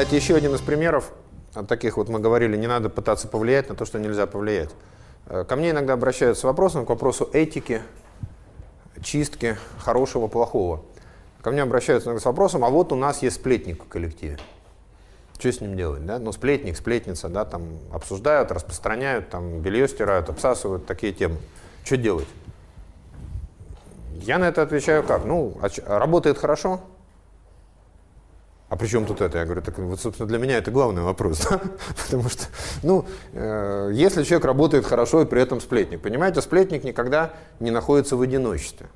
Кстати, еще один из примеров, от таких вот мы говорили, не надо пытаться повлиять на то, что нельзя повлиять. Э, ко мне иногда обращаются вопросом, к вопросу этики, чистки, хорошего, плохого. Ко мне обращаются иногда с вопросом, а вот у нас есть сплетник в коллективе. Что с ним делать, да? Ну, сплетник, сплетница, да, там обсуждают, распространяют, там белье стирают, обсасывают, такие темы. Что делать? Я на это отвечаю как? Ну, а работает хорошо? А при чем тут это? Я говорю, так вот, собственно, для меня это главный вопрос. Да? Потому что, ну, э, если человек работает хорошо и при этом сплетник, понимаете, сплетник никогда не находится в одиночестве.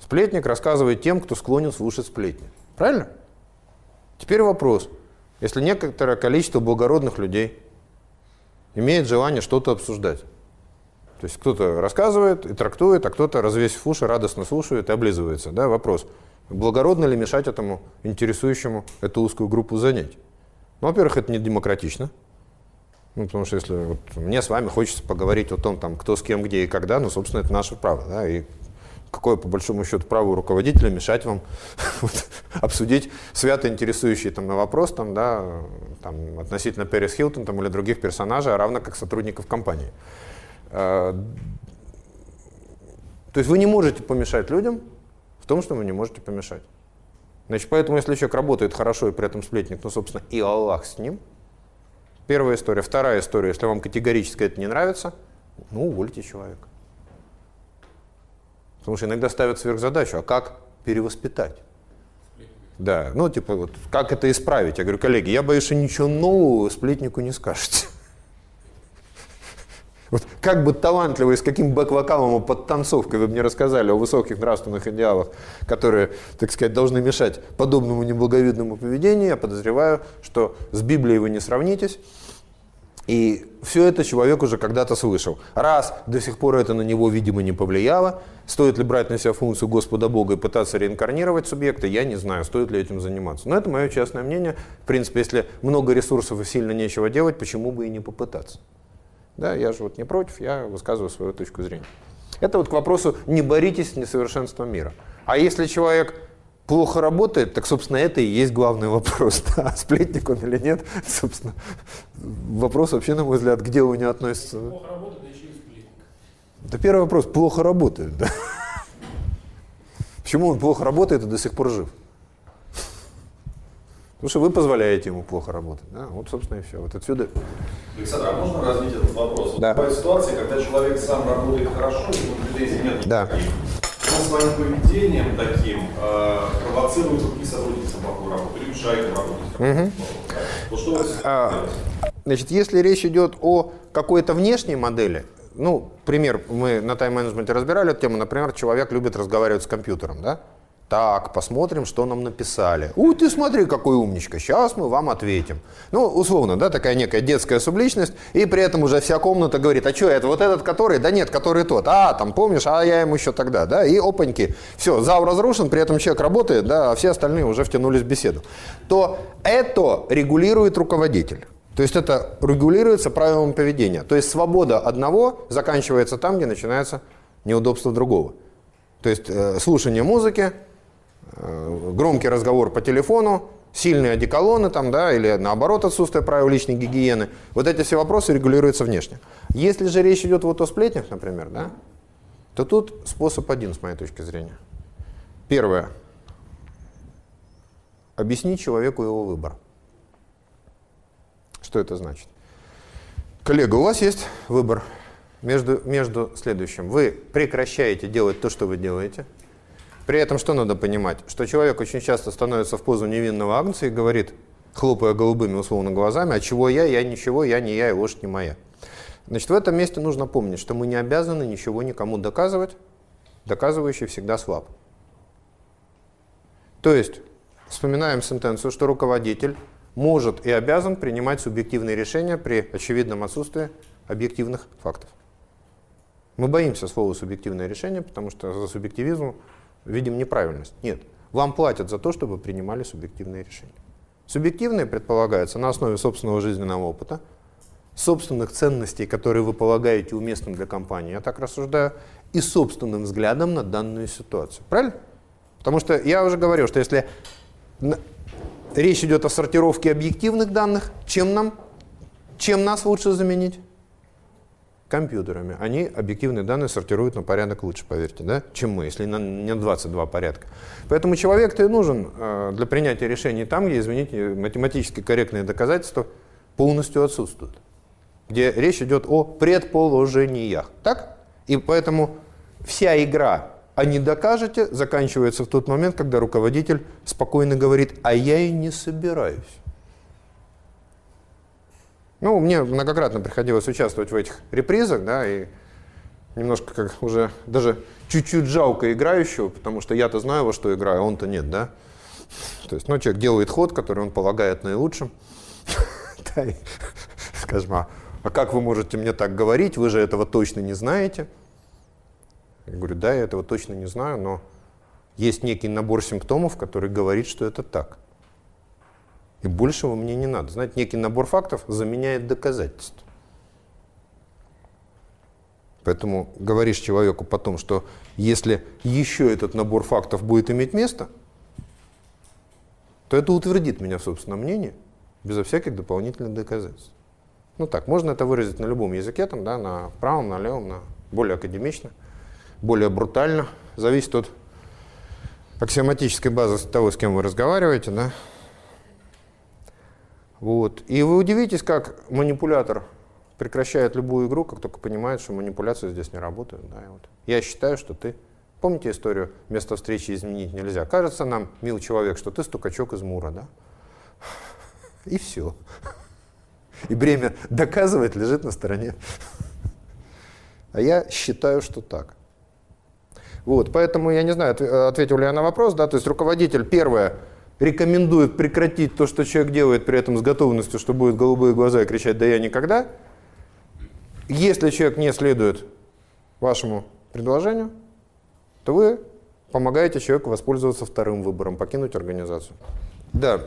Сплетник рассказывает тем, кто склонен слушать сплетни. Правильно? Теперь вопрос. Если некоторое количество благородных людей имеет желание что-то обсуждать, то есть кто-то рассказывает и трактует, а кто-то, развесив уши, радостно слушает и облизывается. Да? Вопрос. Благородно ли мешать этому интересующему эту узкую группу занять? Ну, во-первых, это не демократично. Ну, потому что если вот мне с вами хочется поговорить о том, там, кто с кем, где и когда, ну, собственно, это наше право. Да? И какое, по большому счету, право у руководителя мешать вам вот, обсудить свято интересующий там, на вопрос там, да, там, относительно Перес Хилтон там, или других персонажей, а равно как сотрудников компании. А, то есть вы не можете помешать людям том, что вы не можете помешать. Значит, поэтому, если человек работает хорошо и при этом сплетник, ну, собственно, и Аллах с ним. Первая история. Вторая история. Если вам категорически это не нравится, ну, увольте человека. Потому что иногда ставят сверхзадачу. А как перевоспитать? Да, ну, типа, вот, как это исправить? Я говорю, коллеги, я боюсь, что ничего нового сплетнику не скажете. Вот как бы талантливый, с каким бэк-вокалом и подтанцовкой вы мне рассказали о высоких нравственных идеалах, которые, так сказать, должны мешать подобному неблаговидному поведению, я подозреваю, что с Библией вы не сравнитесь. И все это человек уже когда-то слышал. Раз до сих пор это на него, видимо, не повлияло, стоит ли брать на себя функцию Господа Бога и пытаться реинкарнировать субъекта, я не знаю, стоит ли этим заниматься. Но это мое частное мнение. В принципе, если много ресурсов и сильно нечего делать, почему бы и не попытаться. Да, я же вот не против, я высказываю свою точку зрения. Это вот к вопросу «не боритесь с несовершенством мира». А если человек плохо работает, так, собственно, это и есть главный вопрос. Да, сплетник он или нет, собственно. Вопрос вообще, на мой взгляд, где у него относится. Плохо работает, да еще и сплетник. Да первый вопрос, плохо работает, да. Почему он плохо работает и до сих пор жив? Потому что вы позволяете ему плохо работать. Да? Вот, собственно, и все. Вот отсюда. Александр, а можно развить этот вопрос? Да. Бывают ситуации, когда человек сам работает хорошо, и претензий нет да. Он своим поведением таким э, провоцирует других сотрудников на плохую работу или мешает им работать. Угу. Вот что а, значит, если речь идет о какой-то внешней модели, ну, пример, мы на тайм-менеджменте разбирали эту тему, например, человек любит разговаривать с компьютером, да? Так, посмотрим, что нам написали. У, ты смотри, какой умничка, сейчас мы вам ответим. Ну, условно, да, такая некая детская субличность, и при этом уже вся комната говорит, а что, это вот этот который? Да нет, который тот. А, там, помнишь, а я ему еще тогда, да, и опаньки. Все, зал разрушен, при этом человек работает, да, а все остальные уже втянулись в беседу. То это регулирует руководитель. То есть это регулируется правилами поведения. То есть свобода одного заканчивается там, где начинается неудобство другого. То есть э, слушание музыки, громкий разговор по телефону, сильные одеколоны там, да, или наоборот отсутствие правил личной гигиены. Вот эти все вопросы регулируются внешне. Если же речь идет вот о сплетнях, например, да, то тут способ один, с моей точки зрения. Первое. Объяснить человеку его выбор. Что это значит? Коллега, у вас есть выбор между, между следующим. Вы прекращаете делать то, что вы делаете – при этом что надо понимать? Что человек очень часто становится в позу невинного агнца и говорит, хлопая голубыми условно глазами, а чего я, я ничего, я не я и ложь не моя. Значит, в этом месте нужно помнить, что мы не обязаны ничего никому доказывать, доказывающий всегда слаб. То есть, вспоминаем сентенцию, что руководитель может и обязан принимать субъективные решения при очевидном отсутствии объективных фактов. Мы боимся слова «субъективное решение», потому что за субъективизмом видим неправильность. Нет, вам платят за то, чтобы принимали субъективные решения. Субъективные предполагаются на основе собственного жизненного опыта, собственных ценностей, которые вы полагаете уместным для компании, я так рассуждаю, и собственным взглядом на данную ситуацию. Правильно? Потому что я уже говорил, что если речь идет о сортировке объективных данных. Чем нам, чем нас лучше заменить? Компьютерами. Они объективные данные сортируют на порядок лучше, поверьте, да, чем мы, если на, не 22 порядка. Поэтому человек-то и нужен э, для принятия решений там, где, извините, математически корректные доказательства полностью отсутствуют. Где речь идет о предположениях. Так? И поэтому вся игра а не докажете, заканчивается в тот момент, когда руководитель спокойно говорит, а я и не собираюсь. Ну, мне многократно приходилось участвовать в этих репризах, да, и немножко как уже даже чуть-чуть жалко играющего, потому что я-то знаю, во что играю, а он-то нет, да. То есть, ну, человек делает ход, который он полагает наилучшим. Скажем, а, а как вы можете мне так говорить, вы же этого точно не знаете. Я говорю, да, я этого точно не знаю, но есть некий набор симптомов, который говорит, что это так. И большего мне не надо. Знаете, некий набор фактов заменяет доказательства. Поэтому говоришь человеку потом, что если еще этот набор фактов будет иметь место, то это утвердит меня в собственном мнении, безо всяких дополнительных доказательств. Ну так, можно это выразить на любом языке, там, да, на правом, на левом, на более академично более брутально. Зависит от аксиоматической базы того, с кем вы разговариваете. Да? Вот. И вы удивитесь, как манипулятор прекращает любую игру, как только понимает, что манипуляции здесь не работают. Да? И вот. Я считаю, что ты... Помните историю «Место встречи изменить нельзя»? Кажется нам, мил человек, что ты стукачок из Мура, да? И все. И бремя доказывать лежит на стороне. А я считаю, что так. Вот, поэтому я не знаю, ответил ли я на вопрос, да, то есть руководитель, первое, рекомендует прекратить то, что человек делает, при этом с готовностью, что будет голубые глаза и кричать «да я никогда». Если человек не следует вашему предложению, то вы помогаете человеку воспользоваться вторым выбором, покинуть организацию. Да,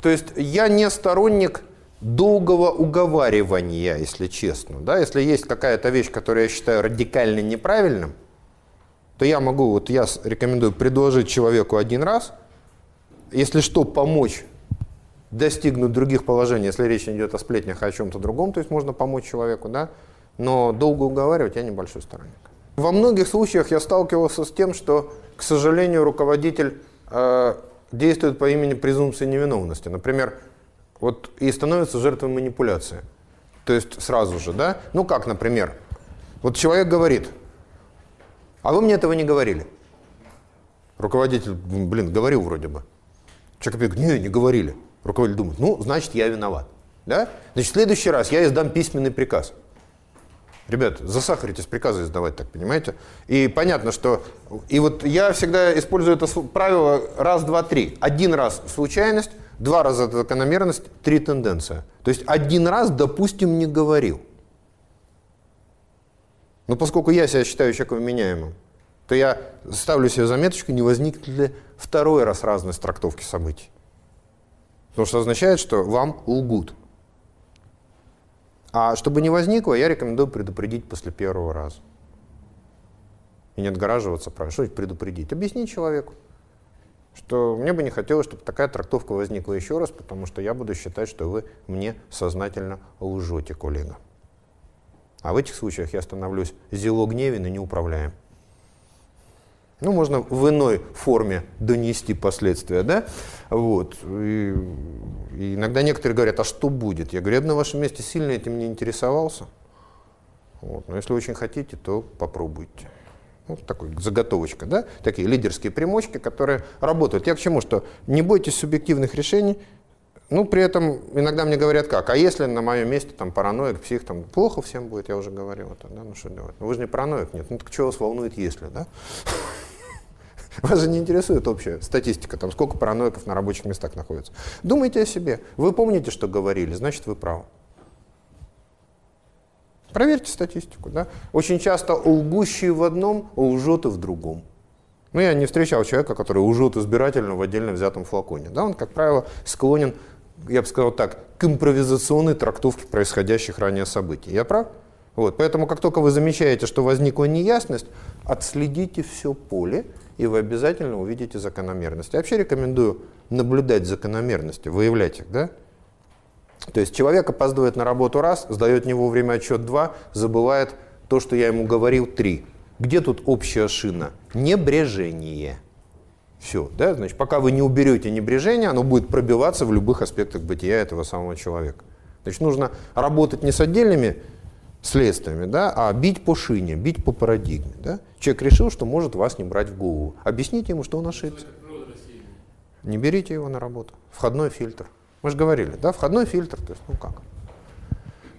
то есть я не сторонник долгого уговаривания, если честно. Да? Если есть какая-то вещь, которую я считаю радикально неправильным, то я могу, вот я рекомендую предложить человеку один раз, если что, помочь достигнуть других положений, если речь идет о сплетнях, о чем-то другом, то есть можно помочь человеку, да, но долго уговаривать я небольшой сторонник. Во многих случаях я сталкивался с тем, что, к сожалению, руководитель э, действует по имени презумпции невиновности. Например, вот и становится жертвой манипуляции. То есть сразу же, да? Ну как, например, вот человек говорит, а вы мне этого не говорили. Руководитель, блин, говорил вроде бы. Человек говорит, не, не говорили. Руководитель думает, ну, значит, я виноват. Да? Значит, в следующий раз я издам письменный приказ. Ребят, засахаритесь приказы издавать так, понимаете? И понятно, что... И вот я всегда использую это правило раз, два, три. Один раз случайность, два раза закономерность, три тенденция. То есть один раз, допустим, не говорил. Но поскольку я себя считаю человеком меняемым, то я ставлю себе заметочку, не возникнет ли второй раз разной трактовки событий. Потому что означает, что вам лгут. А чтобы не возникло, я рекомендую предупредить после первого раза. И не отгораживаться. Что это предупредить? Объяснить человеку, что мне бы не хотелось, чтобы такая трактовка возникла еще раз, потому что я буду считать, что вы мне сознательно лжете, коллега. А в этих случаях я становлюсь зело гневен и неуправляем. Ну, можно в иной форме донести последствия, да? Вот. И, и иногда некоторые говорят, а что будет? Я говорю, я бы на вашем месте сильно этим не интересовался. Вот. Но если очень хотите, то попробуйте. Вот такой заготовочка, да? Такие лидерские примочки, которые работают. Я к чему? Что не бойтесь субъективных решений, ну, при этом иногда мне говорят как, а если на моем месте там параноик, псих, там плохо всем будет, я уже говорил это, да, ну что делать? Ну, вы же не параноик, нет, ну так что вас волнует, если, да? Вас же не интересует общая статистика, там сколько параноиков на рабочих местах находится. Думайте о себе. Вы помните, что говорили, значит, вы правы. Проверьте статистику. Да? Очень часто лгущий в одном лжет и в другом. Ну, я не встречал человека, который лжет избирательно в отдельно взятом флаконе. Да? Он, как правило, склонен я бы сказал так, к импровизационной трактовке происходящих ранее событий. Я прав? Вот, поэтому, как только вы замечаете, что возникла неясность, отследите все поле и вы обязательно увидите закономерности. Я вообще рекомендую наблюдать закономерности, выявлять их, да? То есть человек опаздывает на работу раз, сдает не вовремя отчет два, забывает то, что я ему говорил три. Где тут общая шина? Небрежение. Все, да, значит, пока вы не уберете небрежение, оно будет пробиваться в любых аспектах бытия этого самого человека. Значит, нужно работать не с отдельными следствиями, да, а бить по шине, бить по парадигме. Да? Человек решил, что может вас не брать в голову. Объясните ему, что он ошибся. Не берите его на работу. Входной фильтр. Мы же говорили, да, входной фильтр, то есть, ну как.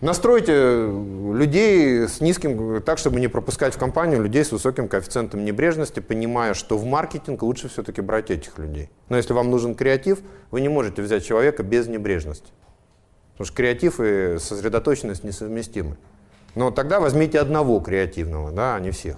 Настройте людей с низким, так, чтобы не пропускать в компанию людей с высоким коэффициентом небрежности, понимая, что в маркетинг лучше все-таки брать этих людей. Но если вам нужен креатив, вы не можете взять человека без небрежности. Потому что креатив и сосредоточенность несовместимы. Но тогда возьмите одного креативного, да, а не всех.